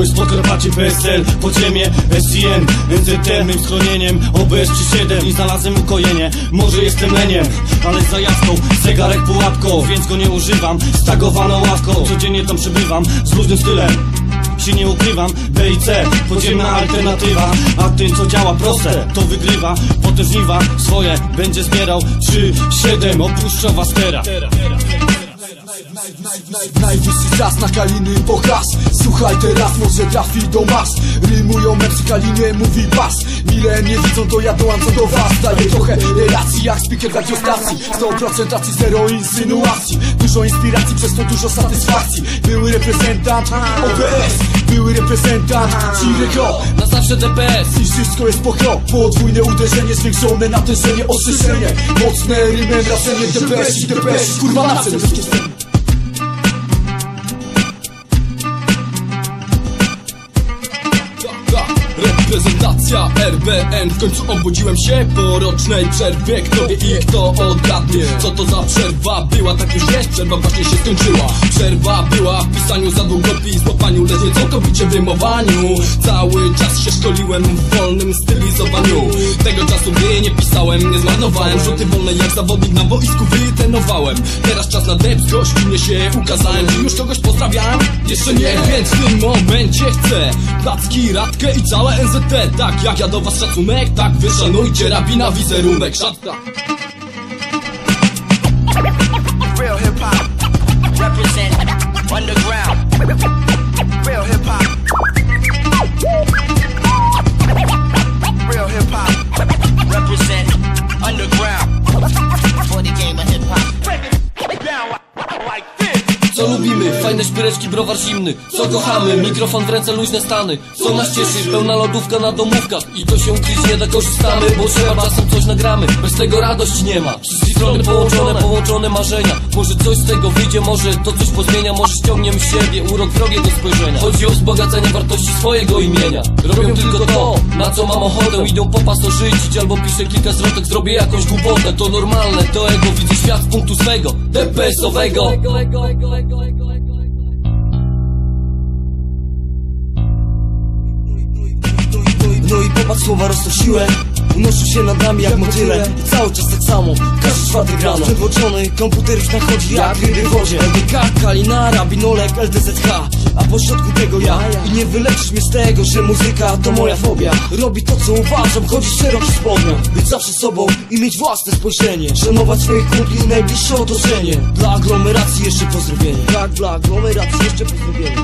Jest Podkarpacie PSL, podziemie, SCN, NZT Mym schronieniem, OBS czy 7 I znalazłem ukojenie, może jestem leniem Ale za jaską, zegarek pułapką. Więc go nie używam, stagowaną ławką. Codziennie tam przybywam, z luźnym stylem się nie ukrywam, B i C, podziemna alternatywa. A tym co działa proste, to wygrywa. Potem żniwa swoje będzie zbierał. 3, 7, opuszcza was teraz Najwyższy czas na kaliny pokaz Słuchaj teraz, może trafi do mas. Rymują me przy kalinie, mówi bas Mile nie widzą, to ja dołączam do was. Daję trochę relacji, jak speaker radiostacji. 100% racji, zero insynuacji. Dużo inspiracji, przez to dużo satysfakcji. Były reprezentant OBS Były reprezentant Cirego Na zawsze DPS I wszystko jest pokro Podwójne uderzenie, zwiększone natężenie, ostrzeżenie. Mocne rymem, racenie, DPS i DPS Kurwa na Ta, RBN W końcu obudziłem się po rocznej przerwie. Kto wie i kto odgadnie? Co to za przerwa była? Tak już jest, przerwa właśnie się skończyła. Przerwa była w pisaniu za długopis Łapaniu ledwie całkowicie w rymowaniu Cały czas się szkoliłem w wolnym stylizowaniu. Tego czasu gdy nie pisałem, nie zmarnowałem. Rzuty wolne jak zawodnik na boisku wytrenowałem Teraz czas na depth, gościnnie się ukazałem. Czy już kogoś pozdrawiałem? Jeszcze nie, więc w tym momencie chcę Placki, radkę i całe NZT Tak jak ja do was szacunek, tak wy szanujcie rabina wizerunek Real Co lubimy? Fajne szpyreczki, browar zimny Co kochamy? Mikrofon w ręce, luźne stany Co nas cieszy? Pełna lodówka na domówkach I to się ukryć nie da, korzystamy Bo trzeba czasem coś nagramy Bez tego radości nie ma Wszystkie strony połączone, połączone marzenia. Może coś z tego wyjdzie, może to coś pozmienia Może ściągniemy siebie, urok wrogiego spojrzenia. Chodzi o wzbogacenie wartości swojego imienia. Robią tylko to, na co mam ochotę. Idą po pasożycić albo piszę kilka zwrotek Zrobię jakąś głupotę, to normalne To ego, widzę świat z punktu swego. DPS-owego No i popatrz słowa rosną siłę Unoszą się nad nami jak motyle I cały czas tak samo, każdy czwartek rano. Przedłoczony, komputer już nachodzi jak ryby w wodzie. LDK, Kalinara, Binolek, LDZH A po środku tego ja. I nie wyleczysz mnie z tego, że muzyka to moja fobia. Robi to co uważam, chodzi w szerokich spodniach. Być zawsze sobą i mieć własne spojrzenie. Szanować swoich kumpli i najbliższe otoczenie. Dla aglomeracji jeszcze pozdrowienie. Tak, dla aglomeracji jeszcze pozdrowienie